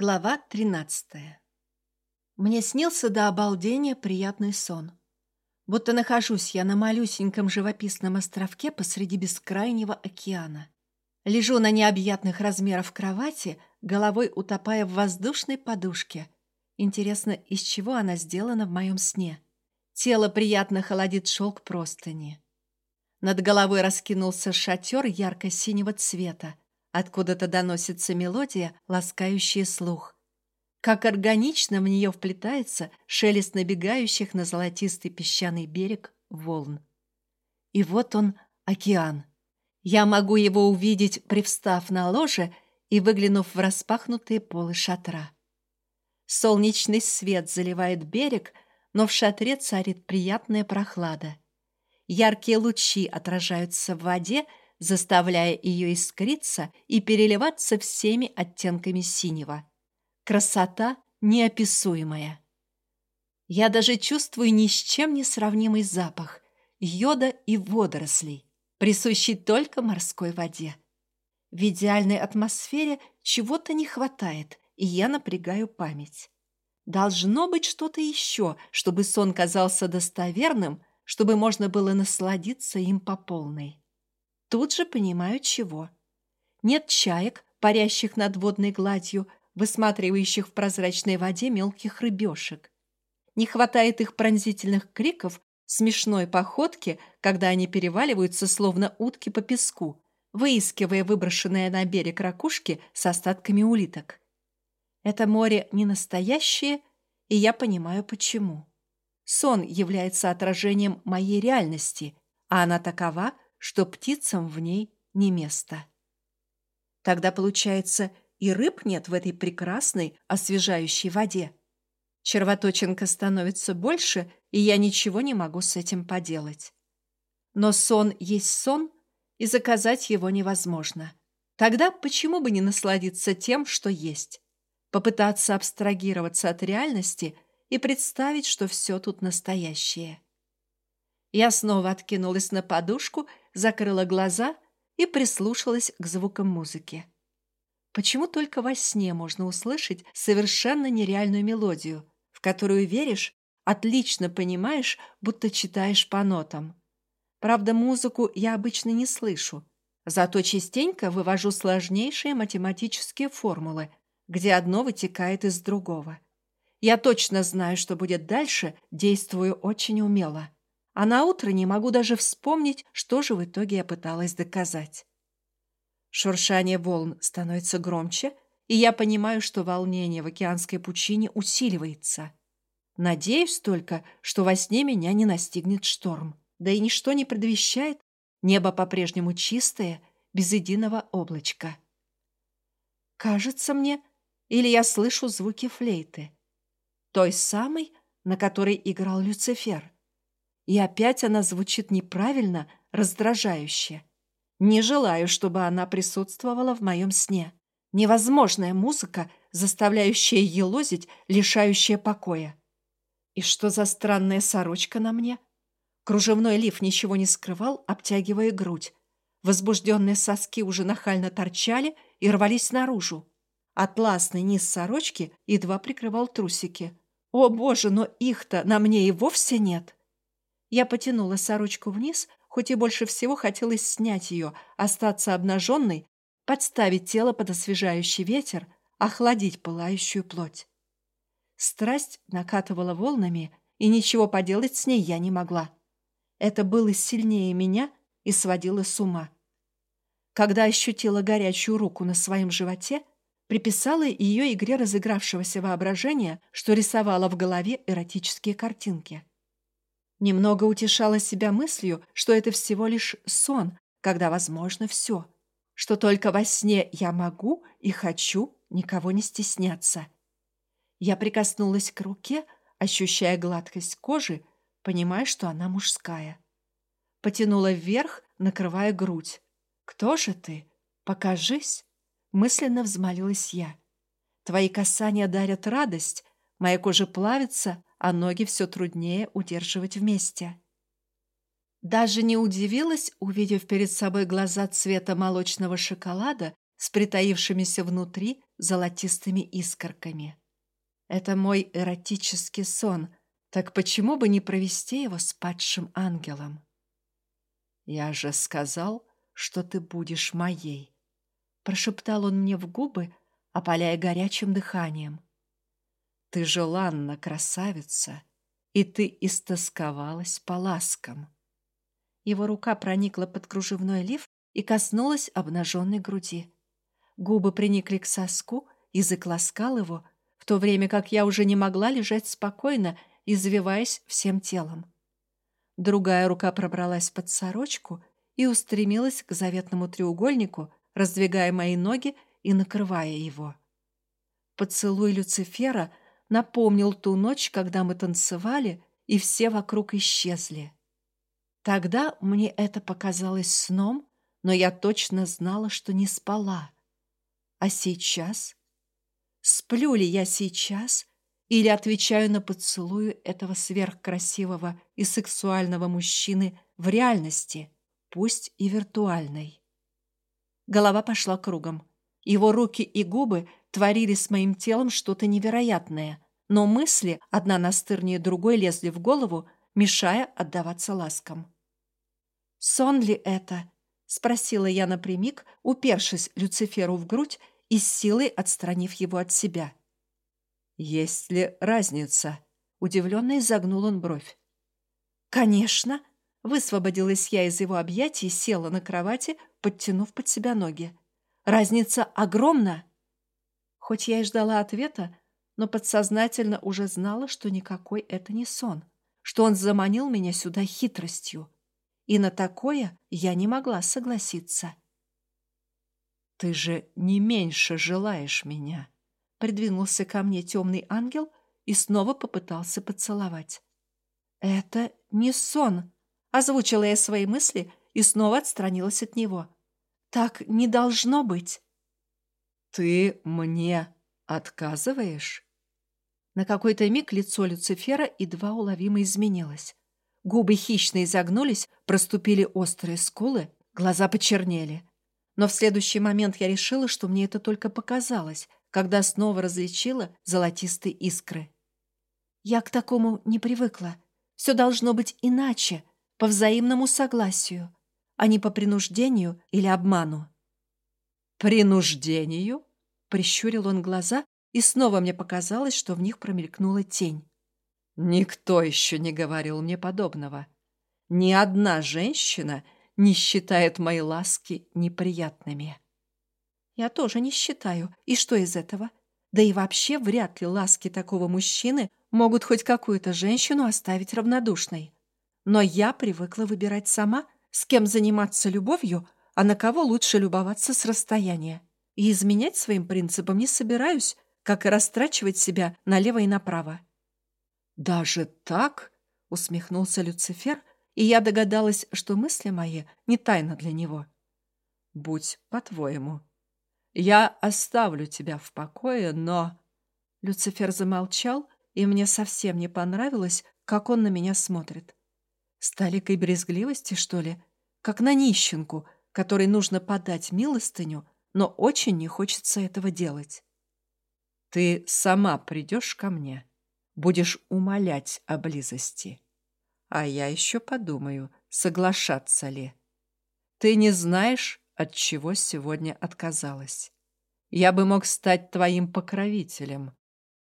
Глава 13 Мне снился до обалдения приятный сон. Будто нахожусь я на малюсеньком живописном островке посреди бескрайнего океана. Лежу на необъятных размеров кровати, головой утопая в воздушной подушке. Интересно, из чего она сделана в моем сне? Тело приятно холодит шелк простыни. Над головой раскинулся шатер ярко-синего цвета, Откуда-то доносится мелодия, ласкающая слух. Как органично в нее вплетается шелест набегающих на золотистый песчаный берег волн. И вот он, океан. Я могу его увидеть, привстав на ложе и выглянув в распахнутые полы шатра. Солнечный свет заливает берег, но в шатре царит приятная прохлада. Яркие лучи отражаются в воде, заставляя ее искриться и переливаться всеми оттенками синего. Красота неописуемая. Я даже чувствую ни с чем не сравнимый запах йода и водорослей, присущий только морской воде. В идеальной атмосфере чего-то не хватает, и я напрягаю память. Должно быть что-то еще, чтобы сон казался достоверным, чтобы можно было насладиться им по полной. Тут же понимаю, чего. Нет чаек, парящих над водной гладью, высматривающих в прозрачной воде мелких рыбешек. Не хватает их пронзительных криков, смешной походки, когда они переваливаются, словно утки по песку, выискивая выброшенные на берег ракушки с остатками улиток. Это море не настоящее, и я понимаю, почему. Сон является отражением моей реальности, а она такова — что птицам в ней не место. Тогда, получается, и рыб нет в этой прекрасной, освежающей воде. Червоточинка становится больше, и я ничего не могу с этим поделать. Но сон есть сон, и заказать его невозможно. Тогда почему бы не насладиться тем, что есть? Попытаться абстрагироваться от реальности и представить, что все тут настоящее. Я снова откинулась на подушку закрыла глаза и прислушалась к звукам музыки. Почему только во сне можно услышать совершенно нереальную мелодию, в которую веришь, отлично понимаешь, будто читаешь по нотам? Правда, музыку я обычно не слышу, зато частенько вывожу сложнейшие математические формулы, где одно вытекает из другого. Я точно знаю, что будет дальше, действую очень умело а на утро не могу даже вспомнить, что же в итоге я пыталась доказать. Шуршание волн становится громче, и я понимаю, что волнение в океанской пучине усиливается. Надеюсь только, что во сне меня не настигнет шторм. Да и ничто не предвещает. Небо по-прежнему чистое, без единого облачка. Кажется мне, или я слышу звуки флейты. Той самой, на которой играл Люцифер. И опять она звучит неправильно, раздражающе. Не желаю, чтобы она присутствовала в моем сне. Невозможная музыка, заставляющая елозить, лишающая покоя. И что за странная сорочка на мне? Кружевной лиф ничего не скрывал, обтягивая грудь. Возбужденные соски уже нахально торчали и рвались наружу. Атласный низ сорочки едва прикрывал трусики. О боже, но их-то на мне и вовсе нет. Я потянула сорочку вниз, хоть и больше всего хотелось снять ее, остаться обнаженной, подставить тело под освежающий ветер, охладить пылающую плоть. Страсть накатывала волнами, и ничего поделать с ней я не могла. Это было сильнее меня и сводило с ума. Когда ощутила горячую руку на своем животе, приписала ее игре разыгравшегося воображения, что рисовала в голове эротические картинки. Немного утешала себя мыслью, что это всего лишь сон, когда возможно все. Что только во сне я могу и хочу никого не стесняться. Я прикоснулась к руке, ощущая гладкость кожи, понимая, что она мужская. Потянула вверх, накрывая грудь. «Кто же ты? Покажись!» Мысленно взмолилась я. «Твои касания дарят радость, моя кожа плавится, а ноги все труднее удерживать вместе. Даже не удивилась, увидев перед собой глаза цвета молочного шоколада с притаившимися внутри золотистыми искорками. Это мой эротический сон, так почему бы не провести его с падшим ангелом? Я же сказал, что ты будешь моей. Прошептал он мне в губы, опаляя горячим дыханием. Ты желанна, красавица, и ты истосковалась по ласкам. Его рука проникла под кружевной лиф и коснулась обнаженной груди. Губы приникли к соску, язык ласкал его, в то время как я уже не могла лежать спокойно, извиваясь всем телом. Другая рука пробралась под сорочку и устремилась к заветному треугольнику, раздвигая мои ноги и накрывая его. Поцелуй Люцифера напомнил ту ночь, когда мы танцевали, и все вокруг исчезли. Тогда мне это показалось сном, но я точно знала, что не спала. А сейчас? Сплю ли я сейчас или отвечаю на поцелую этого сверхкрасивого и сексуального мужчины в реальности, пусть и виртуальной? Голова пошла кругом. Его руки и губы творили с моим телом что-то невероятное, но мысли, одна настырнее другой, лезли в голову, мешая отдаваться ласкам. «Сон ли это?» — спросила я напрямик, упершись Люциферу в грудь и с силой отстранив его от себя. «Есть ли разница?» — удивленно изогнул он бровь. «Конечно!» — высвободилась я из его объятий села на кровати, подтянув под себя ноги. «Разница огромна!» Хоть я и ждала ответа, но подсознательно уже знала, что никакой это не сон, что он заманил меня сюда хитростью и на такое я не могла согласиться. «Ты же не меньше желаешь меня», — придвинулся ко мне темный ангел и снова попытался поцеловать. «Это не сон», — озвучила я свои мысли и снова отстранилась от него. «Так не должно быть». «Ты мне отказываешь?» На какой-то миг лицо Люцифера едва уловимо изменилось. Губы хищно изогнулись, проступили острые скулы, глаза почернели. Но в следующий момент я решила, что мне это только показалось, когда снова различила золотистые искры. Я к такому не привыкла. Все должно быть иначе, по взаимному согласию, а не по принуждению или обману. «Принуждению?» — прищурил он глаза, и снова мне показалось, что в них промелькнула тень. Никто еще не говорил мне подобного. Ни одна женщина не считает мои ласки неприятными. Я тоже не считаю. И что из этого? Да и вообще вряд ли ласки такого мужчины могут хоть какую-то женщину оставить равнодушной. Но я привыкла выбирать сама, с кем заниматься любовью, а на кого лучше любоваться с расстояния. И изменять своим принципам не собираюсь, как и растрачивать себя налево и направо. «Даже так?» — усмехнулся Люцифер, и я догадалась, что мысли мои не тайна для него. «Будь по-твоему. Я оставлю тебя в покое, но...» Люцифер замолчал, и мне совсем не понравилось, как он на меня смотрит. С толикой брезгливости, что ли? Как на нищенку, которой нужно подать милостыню, но очень не хочется этого делать. «Ты сама придешь ко мне?» будешь умолять о близости. А я еще подумаю, соглашаться ли. Ты не знаешь, от чего сегодня отказалась. Я бы мог стать твоим покровителем.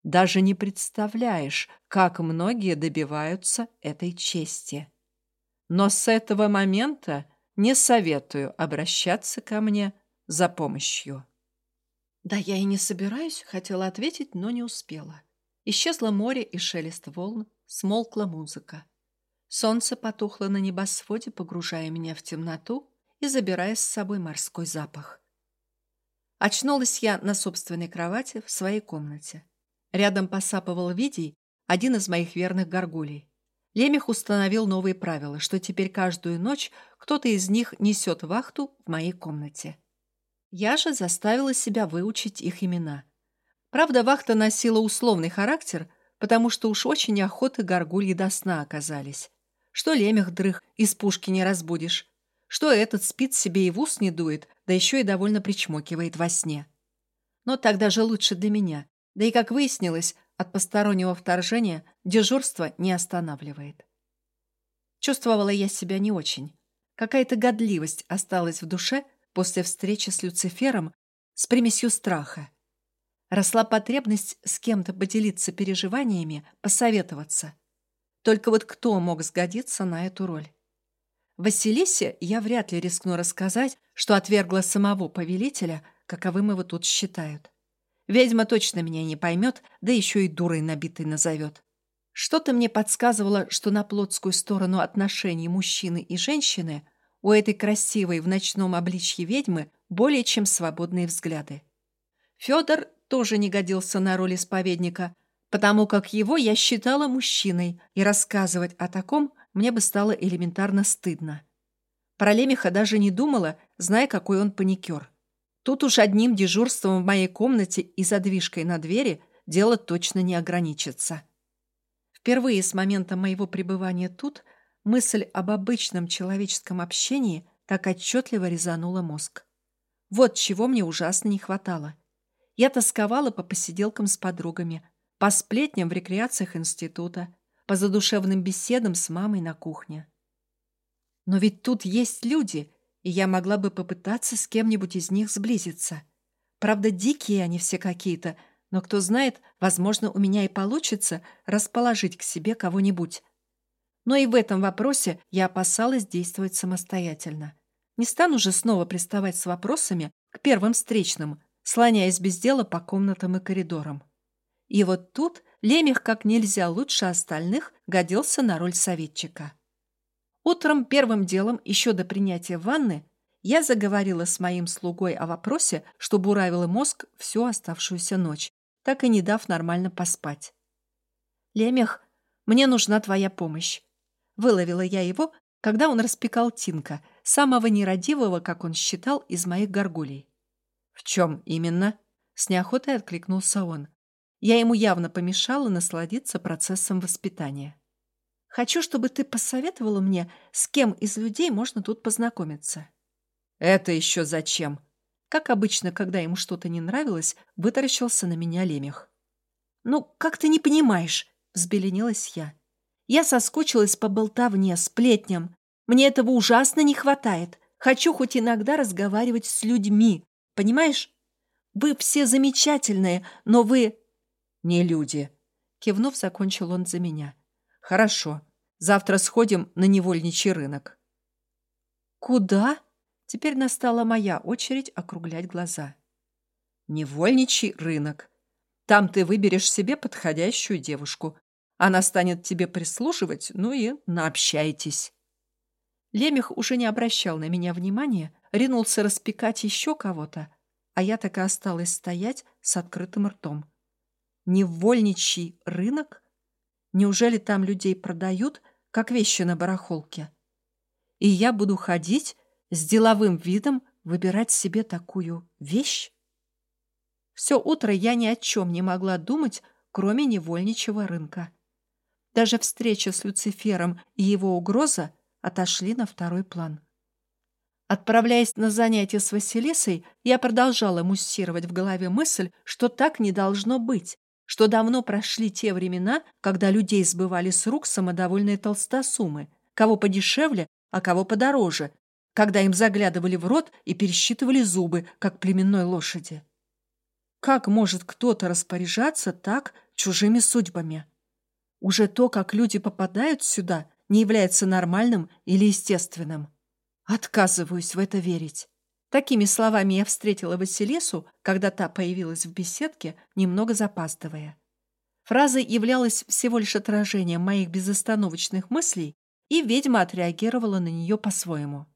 Даже не представляешь, как многие добиваются этой чести. Но с этого момента не советую обращаться ко мне за помощью. Да я и не собираюсь, хотела ответить, но не успела. Исчезло море и шелест волн, смолкла музыка. Солнце потухло на небосводе, погружая меня в темноту и забирая с собой морской запах. Очнулась я на собственной кровати в своей комнате. Рядом посапывал Видий, один из моих верных горгулей. Лемех установил новые правила, что теперь каждую ночь кто-то из них несет вахту в моей комнате. Я же заставила себя выучить их имена – Правда, вахта носила условный характер, потому что уж очень неохоты горгульи до сна оказались. Что лемех дрых, из пушки не разбудишь. Что этот спит себе и в ус не дует, да еще и довольно причмокивает во сне. Но так даже лучше для меня. Да и, как выяснилось, от постороннего вторжения дежурство не останавливает. Чувствовала я себя не очень. Какая-то годливость осталась в душе после встречи с Люцифером с примесью страха. Росла потребность с кем-то поделиться переживаниями, посоветоваться. Только вот кто мог сгодиться на эту роль? Василисе я вряд ли рискну рассказать, что отвергла самого повелителя, каковым его тут считают. Ведьма точно меня не поймет, да еще и дурой набитой назовет. Что-то мне подсказывало, что на плотскую сторону отношений мужчины и женщины у этой красивой в ночном обличье ведьмы более чем свободные взгляды. Федор тоже не годился на роль исповедника, потому как его я считала мужчиной, и рассказывать о таком мне бы стало элементарно стыдно. Про Лемеха даже не думала, зная, какой он паникер. Тут уж одним дежурством в моей комнате и задвижкой на двери дело точно не ограничится. Впервые с момента моего пребывания тут мысль об обычном человеческом общении так отчетливо резанула мозг. Вот чего мне ужасно не хватало. Я тосковала по посиделкам с подругами, по сплетням в рекреациях института, по задушевным беседам с мамой на кухне. Но ведь тут есть люди, и я могла бы попытаться с кем-нибудь из них сблизиться. Правда, дикие они все какие-то, но кто знает, возможно, у меня и получится расположить к себе кого-нибудь. Но и в этом вопросе я опасалась действовать самостоятельно. Не стану же снова приставать с вопросами к первым встречным, слоняясь без дела по комнатам и коридорам. И вот тут Лемех как нельзя лучше остальных годился на роль советчика. Утром первым делом, еще до принятия ванны, я заговорила с моим слугой о вопросе, что буравила мозг всю оставшуюся ночь, так и не дав нормально поспать. «Лемех, мне нужна твоя помощь». Выловила я его, когда он распекал Тинка, самого нерадивого, как он считал, из моих горгулей. «В чем именно?» — с неохотой откликнулся он. Я ему явно помешала насладиться процессом воспитания. «Хочу, чтобы ты посоветовала мне, с кем из людей можно тут познакомиться». «Это еще зачем?» Как обычно, когда ему что-то не нравилось, вытаращился на меня лемех. «Ну, как ты не понимаешь?» — взбеленилась я. «Я соскучилась по болтовне, сплетням. Мне этого ужасно не хватает. Хочу хоть иногда разговаривать с людьми. Понимаешь? Вы все замечательные, но вы...» «Не люди», — кивнув, закончил он за меня. «Хорошо. Завтра сходим на невольничий рынок». «Куда?» Теперь настала моя очередь округлять глаза. Невольничий рынок. Там ты выберешь себе подходящую девушку. Она станет тебе прислуживать, ну и наобщайтесь. Лемех уже не обращал на меня внимания, ринулся распекать еще кого-то, а я так и осталась стоять с открытым ртом. Невольничий рынок? Неужели там людей продают, как вещи на барахолке? И я буду ходить с деловым видом выбирать себе такую вещь? Все утро я ни о чем не могла думать, кроме невольничего рынка. Даже встреча с Люцифером и его угроза отошли на второй план. Отправляясь на занятия с Василисой, я продолжала муссировать в голове мысль, что так не должно быть, что давно прошли те времена, когда людей сбывали с рук самодовольные толстосумы, кого подешевле, а кого подороже, когда им заглядывали в рот и пересчитывали зубы, как племенной лошади. Как может кто-то распоряжаться так чужими судьбами? Уже то, как люди попадают сюда, не является нормальным или естественным. Отказываюсь в это верить. Такими словами я встретила Василису, когда та появилась в беседке, немного запаздывая. Фраза являлась всего лишь отражением моих безостановочных мыслей, и ведьма отреагировала на нее по-своему.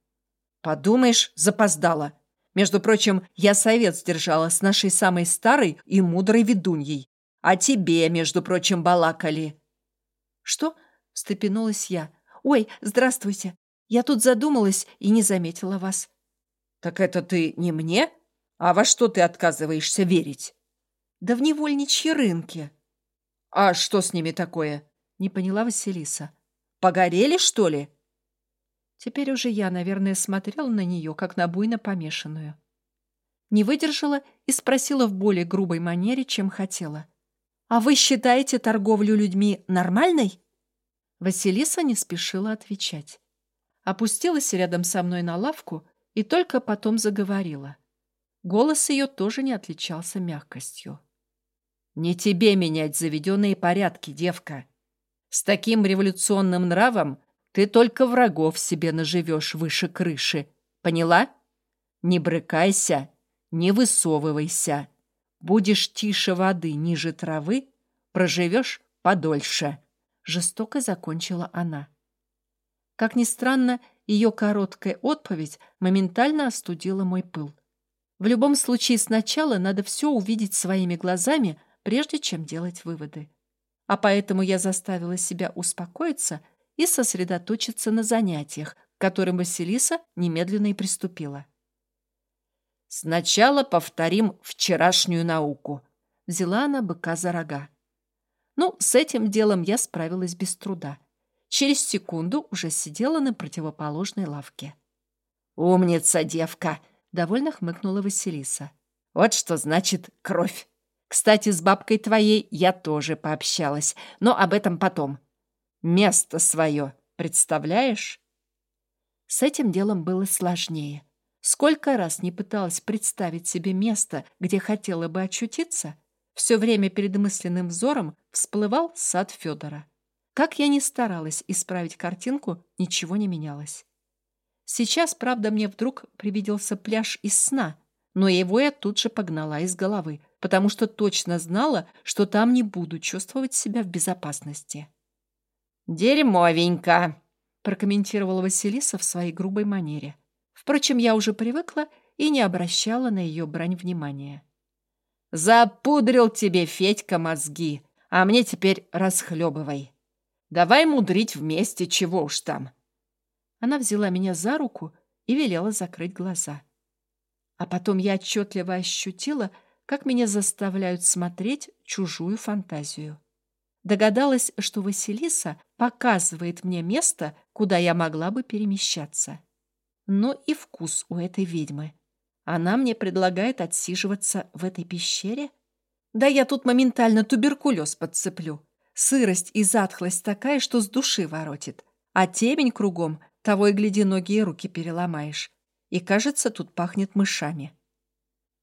Подумаешь, запоздала. Между прочим, я совет сдержала с нашей самой старой и мудрой ведуньей. А тебе, между прочим, балакали. Что? Встрепенулась я. Ой, здравствуйте. Я тут задумалась и не заметила вас. Так это ты не мне? А во что ты отказываешься верить? Да в невольничьи рынки. А что с ними такое? Не поняла Василиса. Погорели, что ли? Теперь уже я, наверное, смотрел на нее, как на буйно помешанную. Не выдержала и спросила в более грубой манере, чем хотела. «А вы считаете торговлю людьми нормальной?» Василиса не спешила отвечать. Опустилась рядом со мной на лавку и только потом заговорила. Голос ее тоже не отличался мягкостью. «Не тебе менять заведенные порядки, девка. С таким революционным нравом ты только врагов себе наживешь выше крыши. Поняла? Не брыкайся, не высовывайся. Будешь тише воды, ниже травы, проживешь подольше. Жестоко закончила она. Как ни странно, ее короткая отповедь моментально остудила мой пыл. В любом случае сначала надо все увидеть своими глазами, прежде чем делать выводы. А поэтому я заставила себя успокоиться – и сосредоточиться на занятиях, к которым Василиса немедленно и приступила. «Сначала повторим вчерашнюю науку», — взяла она быка за рога. Ну, с этим делом я справилась без труда. Через секунду уже сидела на противоположной лавке. «Умница, девка!» — довольно хмыкнула Василиса. «Вот что значит кровь. Кстати, с бабкой твоей я тоже пообщалась, но об этом потом. Место свое, представляешь? С этим делом было сложнее. Сколько раз не пыталась представить себе место, где хотела бы очутиться, все время перед мысленным взором всплывал сад Федора. Как я ни старалась исправить картинку, ничего не менялось. Сейчас, правда, мне вдруг привиделся пляж из сна, но его я тут же погнала из головы, потому что точно знала, что там не буду чувствовать себя в безопасности. «Дерьмовенько», — прокомментировала Василиса в своей грубой манере. Впрочем, я уже привыкла и не обращала на ее брань внимания. «Запудрил тебе, Федька, мозги, а мне теперь расхлебывай. Давай мудрить вместе, чего уж там». Она взяла меня за руку и велела закрыть глаза. А потом я отчетливо ощутила, как меня заставляют смотреть чужую фантазию. Догадалась, что Василиса показывает мне место, куда я могла бы перемещаться. Но и вкус у этой ведьмы. Она мне предлагает отсиживаться в этой пещере? Да я тут моментально туберкулез подцеплю. Сырость и затхлость такая, что с души воротит. А темень кругом, того и гляди, ноги и руки переломаешь. И, кажется, тут пахнет мышами.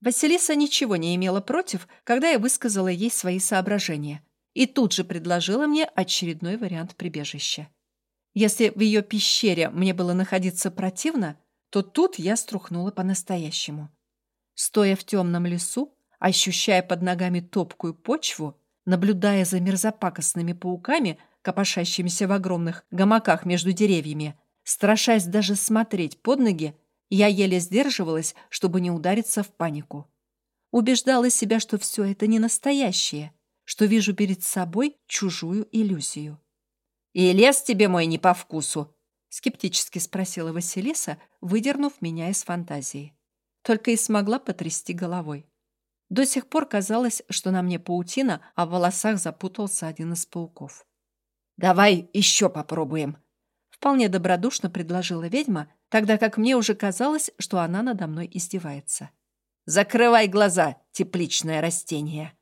Василиса ничего не имела против, когда я высказала ей свои соображения – и тут же предложила мне очередной вариант прибежища. Если в ее пещере мне было находиться противно, то тут я струхнула по-настоящему. Стоя в темном лесу, ощущая под ногами топкую почву, наблюдая за мерзопакостными пауками, копошащимися в огромных гамаках между деревьями, страшась даже смотреть под ноги, я еле сдерживалась, чтобы не удариться в панику. Убеждала себя, что все это не настоящее — что вижу перед собой чужую иллюзию. «И лес тебе мой не по вкусу?» — скептически спросила Василиса, выдернув меня из фантазии. Только и смогла потрясти головой. До сих пор казалось, что на мне паутина, а в волосах запутался один из пауков. «Давай еще попробуем!» Вполне добродушно предложила ведьма, тогда как мне уже казалось, что она надо мной издевается. «Закрывай глаза, тепличное растение!»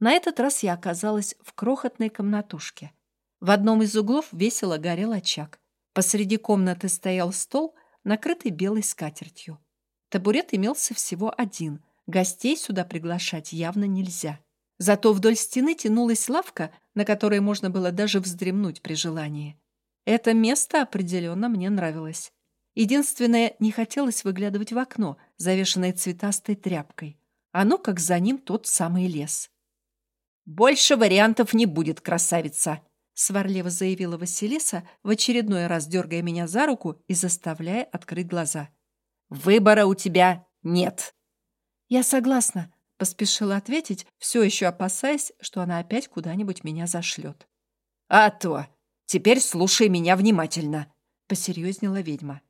На этот раз я оказалась в крохотной комнатушке. В одном из углов весело горел очаг. Посреди комнаты стоял стол, накрытый белой скатертью. Табурет имелся всего один. Гостей сюда приглашать явно нельзя. Зато вдоль стены тянулась лавка, на которой можно было даже вздремнуть при желании. Это место определенно мне нравилось. Единственное, не хотелось выглядывать в окно, завешенное цветастой тряпкой. Оно как за ним тот самый лес. «Больше вариантов не будет, красавица!» сварливо заявила Василиса, в очередной раз дергая меня за руку и заставляя открыть глаза. «Выбора у тебя нет!» «Я согласна», — поспешила ответить, все еще опасаясь, что она опять куда-нибудь меня зашлет. «А то! Теперь слушай меня внимательно», — посерьезнела ведьма.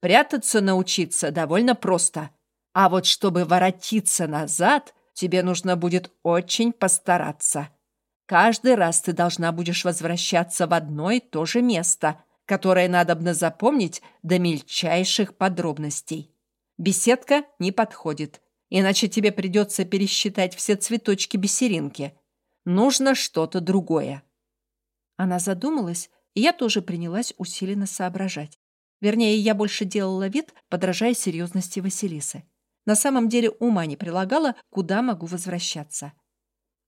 «Прятаться научиться довольно просто, а вот чтобы воротиться назад...» тебе нужно будет очень постараться. Каждый раз ты должна будешь возвращаться в одно и то же место, которое надобно запомнить до мельчайших подробностей. Беседка не подходит. Иначе тебе придется пересчитать все цветочки бисеринки. Нужно что-то другое». Она задумалась, и я тоже принялась усиленно соображать. Вернее, я больше делала вид, подражая серьезности Василисы. На самом деле ума не прилагала, куда могу возвращаться.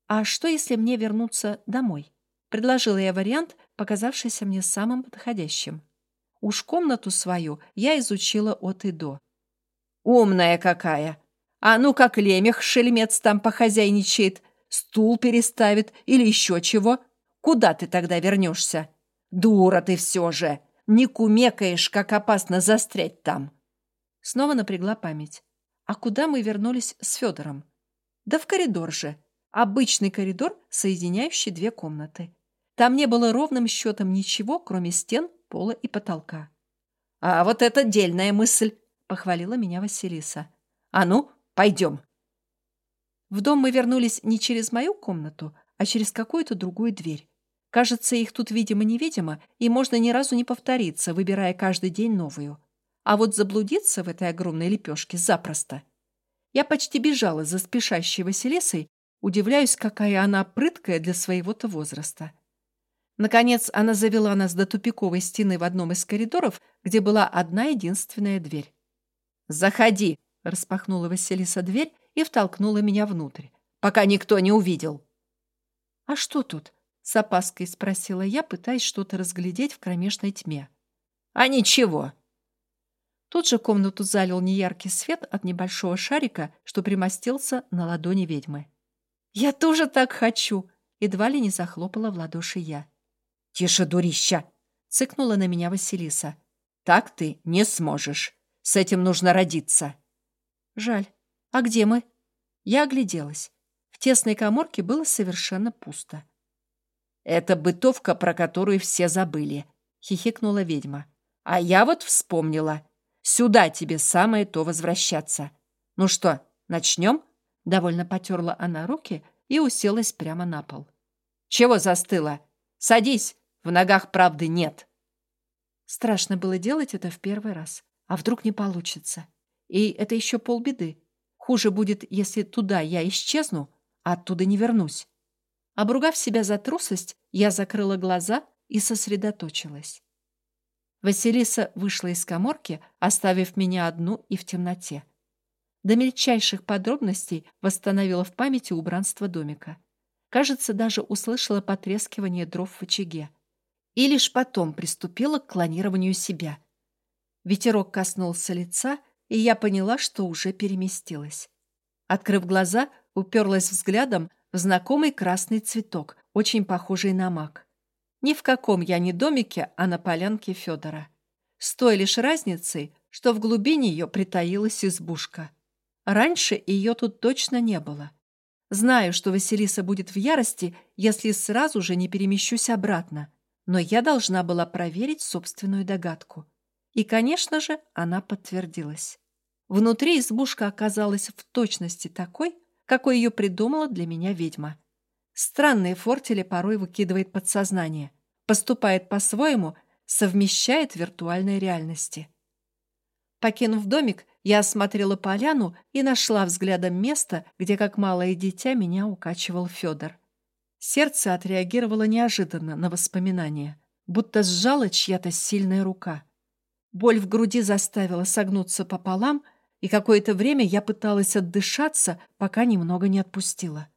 «А что, если мне вернуться домой?» Предложила я вариант, показавшийся мне самым подходящим. Уж комнату свою я изучила от и до. «Умная какая! А ну как лемех шельмец там похозяйничает, стул переставит или еще чего? Куда ты тогда вернешься? Дура ты все же! Не кумекаешь, как опасно застрять там!» Снова напрягла память. А куда мы вернулись с Федором? Да в коридор же. Обычный коридор, соединяющий две комнаты. Там не было ровным счетом ничего, кроме стен, пола и потолка. «А вот это дельная мысль!» — похвалила меня Василиса. «А ну, пойдем!» В дом мы вернулись не через мою комнату, а через какую-то другую дверь. Кажется, их тут видимо-невидимо, и можно ни разу не повториться, выбирая каждый день новую. А вот заблудиться в этой огромной лепешке запросто. Я почти бежала за спешащей Василисой, удивляюсь, какая она прыткая для своего-то возраста. Наконец, она завела нас до тупиковой стены в одном из коридоров, где была одна единственная дверь. «Заходи!» — распахнула Василиса дверь и втолкнула меня внутрь, пока никто не увидел. «А что тут?» — с опаской спросила я, пытаясь что-то разглядеть в кромешной тьме. «А ничего!» Тут же комнату залил неяркий свет от небольшого шарика, что примостился на ладони ведьмы. «Я тоже так хочу!» — едва ли не захлопала в ладоши я. «Тише, дурища!» — цыкнула на меня Василиса. «Так ты не сможешь. С этим нужно родиться». «Жаль. А где мы?» Я огляделась. В тесной коморке было совершенно пусто. «Это бытовка, про которую все забыли», — хихикнула ведьма. «А я вот вспомнила. Сюда тебе самое то возвращаться. Ну что, начнем?» Довольно потерла она руки и уселась прямо на пол. «Чего застыла? Садись, в ногах правды нет». Страшно было делать это в первый раз. А вдруг не получится? И это еще полбеды. Хуже будет, если туда я исчезну, а оттуда не вернусь. Обругав себя за трусость, я закрыла глаза и сосредоточилась. Василиса вышла из коморки, оставив меня одну и в темноте. До мельчайших подробностей восстановила в памяти убранство домика. Кажется, даже услышала потрескивание дров в очаге. И лишь потом приступила к клонированию себя. Ветерок коснулся лица, и я поняла, что уже переместилась. Открыв глаза, уперлась взглядом в знакомый красный цветок, очень похожий на мак. Ни в каком я не домике, а на полянке Федора. С той лишь разницей, что в глубине ее притаилась избушка. Раньше ее тут точно не было. Знаю, что Василиса будет в ярости, если сразу же не перемещусь обратно, но я должна была проверить собственную догадку. И, конечно же, она подтвердилась. Внутри избушка оказалась в точности такой, какой ее придумала для меня ведьма. Странные фортели порой выкидывает подсознание, поступает по-своему, совмещает виртуальные реальности. Покинув домик, я осмотрела поляну и нашла взглядом место, где, как малое дитя, меня укачивал Федор. Сердце отреагировало неожиданно на воспоминания, будто сжала чья-то сильная рука. Боль в груди заставила согнуться пополам, и какое-то время я пыталась отдышаться, пока немного не отпустила.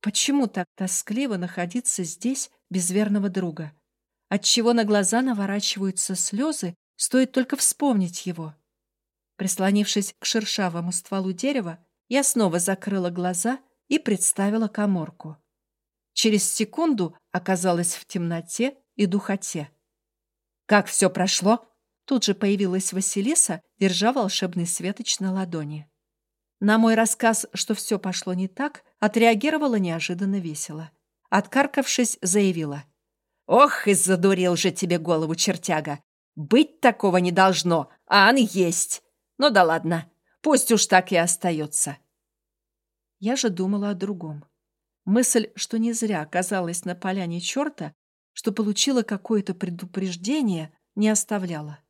Почему так тоскливо находиться здесь без верного друга? Отчего на глаза наворачиваются слезы, стоит только вспомнить его? Прислонившись к шершавому стволу дерева, я снова закрыла глаза и представила коморку. Через секунду оказалась в темноте и духоте. «Как все прошло?» Тут же появилась Василиса, держа волшебный светоч на ладони. На мой рассказ, что все пошло не так, отреагировала неожиданно весело. Откаркавшись, заявила. «Ох, и задурил же тебе голову, чертяга! Быть такого не должно, а он есть! Ну да ладно, пусть уж так и остается. Я же думала о другом. Мысль, что не зря оказалась на поляне черта, что получила какое-то предупреждение, не оставляла.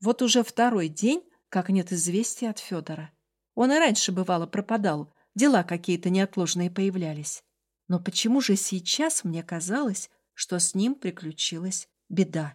Вот уже второй день, как нет известия от Федора. Он и раньше, бывало, пропадал, дела какие-то неотложные появлялись. Но почему же сейчас мне казалось, что с ним приключилась беда?